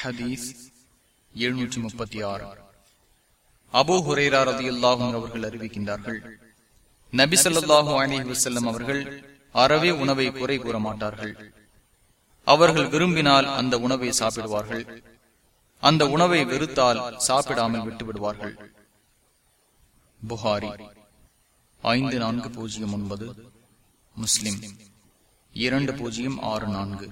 ஹதீஸ் எழுநூற்றி முப்பத்தி ஆறு அபோ ஹுரேரா ரதி அல்லாஹும் அவர்கள் அறிவிக்கின்றார்கள் நபி ஸல்லல்லாஹு வசல்லம் அவர்கள் அறவே உணவை குறை கூற மாட்டார்கள். அவர்கள் விரும்பினால் அந்த உணவை சாப்பிடுவார்கள். அந்த உணவை வெறுத்தால் சாப்பிடாமல் விட்டு விடுவார்கள் புகாரி ஐந்து நான்கு பூஜ்ஜியம் ஒன்பது முஸ்லிம் இரண்டு பூஜ்ஜியம் ஆறு நான்கு.